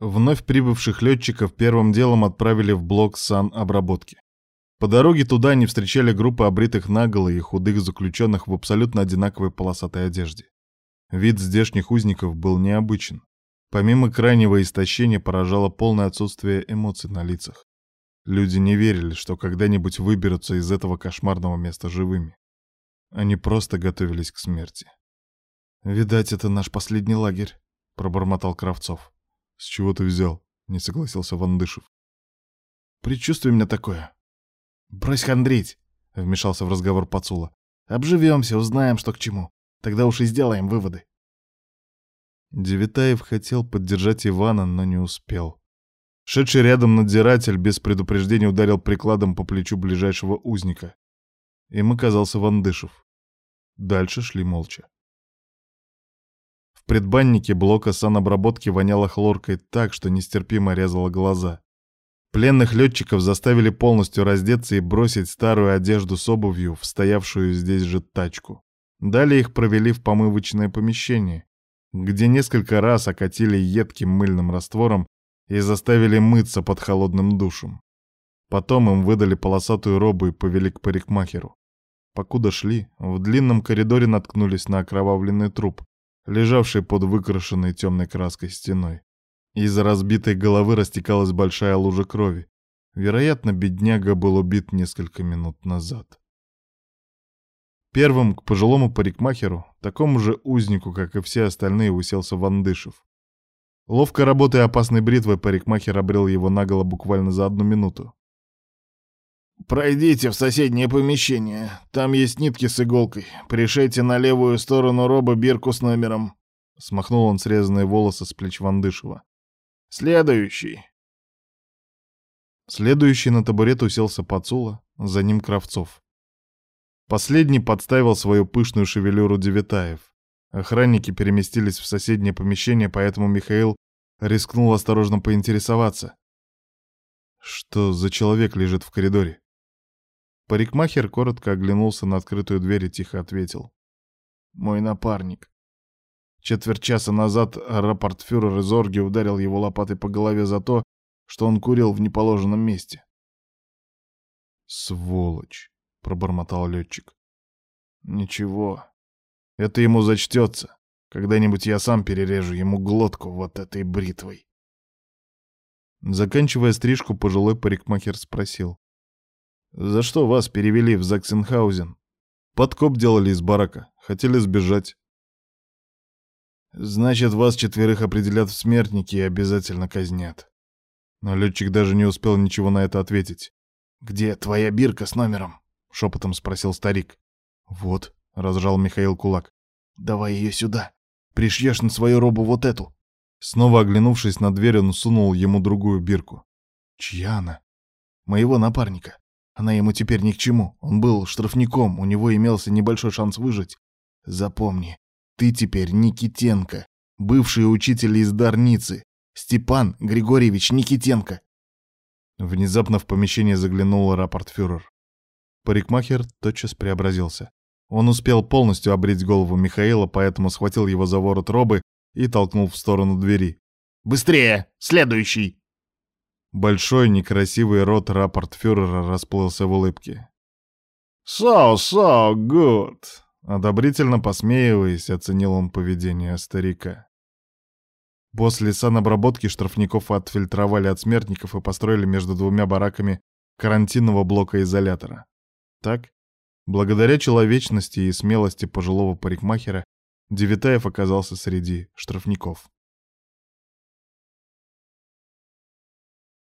Вновь прибывших летчиков первым делом отправили в блок санобработки. По дороге туда они встречали группы обритых наголо и худых заключенных в абсолютно одинаковой полосатой одежде. Вид здешних узников был необычен. Помимо крайнего истощения поражало полное отсутствие эмоций на лицах. Люди не верили, что когда-нибудь выберутся из этого кошмарного места живыми. Они просто готовились к смерти. «Видать, это наш последний лагерь», — пробормотал Кравцов. «С чего ты взял?» — не согласился Вандышев. «Предчувствие меня такое». «Брось хандрить», — вмешался в разговор Пацула. «Обживемся, узнаем, что к чему. Тогда уж и сделаем выводы». Девитаев хотел поддержать Ивана, но не успел. Шедший рядом надзиратель без предупреждения ударил прикладом по плечу ближайшего узника. Им оказался Вандышев. Дальше шли молча предбаннике блока санобработки воняло хлоркой так, что нестерпимо резало глаза. Пленных летчиков заставили полностью раздеться и бросить старую одежду с обувью в стоявшую здесь же тачку. Далее их провели в помывочное помещение, где несколько раз окатили едким мыльным раствором и заставили мыться под холодным душем. Потом им выдали полосатую робу и повели к парикмахеру. Покуда шли, в длинном коридоре наткнулись на окровавленный труп, лежавший под выкрашенной темной краской стеной. Из разбитой головы растекалась большая лужа крови. Вероятно, бедняга был убит несколько минут назад. Первым к пожилому парикмахеру, такому же узнику, как и все остальные, уселся Вандышев. Ловко работая опасной бритвой, парикмахер обрел его наголо буквально за одну минуту. «Пройдите в соседнее помещение. Там есть нитки с иголкой. Пришейте на левую сторону роба бирку с номером». Смахнул он срезанные волосы с плеч Вандышева. «Следующий». Следующий на табурет уселся Пацула, за ним Кравцов. Последний подставил свою пышную шевелюру Девятаев. Охранники переместились в соседнее помещение, поэтому Михаил рискнул осторожно поинтересоваться. Что за человек лежит в коридоре? Парикмахер коротко оглянулся на открытую дверь и тихо ответил. «Мой напарник. Четверть часа назад рапортфюрер из Орги ударил его лопатой по голове за то, что он курил в неположенном месте». «Сволочь!» — пробормотал летчик. «Ничего. Это ему зачтется. Когда-нибудь я сам перережу ему глотку вот этой бритвой». Заканчивая стрижку, пожилой парикмахер спросил. За что вас перевели в Заксенхаузен? Подкоп делали из барака. Хотели сбежать. Значит, вас четверых определят в смертники и обязательно казнят. Но летчик даже не успел ничего на это ответить. «Где твоя бирка с номером?» — шепотом спросил старик. «Вот», — разжал Михаил кулак. «Давай ее сюда. Пришьешь на свою робу вот эту». Снова оглянувшись на дверь, он сунул ему другую бирку. «Чья она?» «Моего напарника. Она ему теперь ни к чему. Он был штрафником, у него имелся небольшой шанс выжить. Запомни, ты теперь Никитенко, бывший учитель из Дарницы. Степан Григорьевич Никитенко. Внезапно в помещение заглянул рапортфюрер. Парикмахер тотчас преобразился. Он успел полностью обрить голову Михаила, поэтому схватил его за ворот робы и толкнул в сторону двери. «Быстрее! Следующий!» Большой некрасивый рот рапортфюрера расплылся в улыбке. «So, so good!» Одобрительно посмеиваясь, оценил он поведение старика. После санобработки штрафников отфильтровали от смертников и построили между двумя бараками карантинного блока изолятора. Так, благодаря человечности и смелости пожилого парикмахера, Девитаев оказался среди штрафников.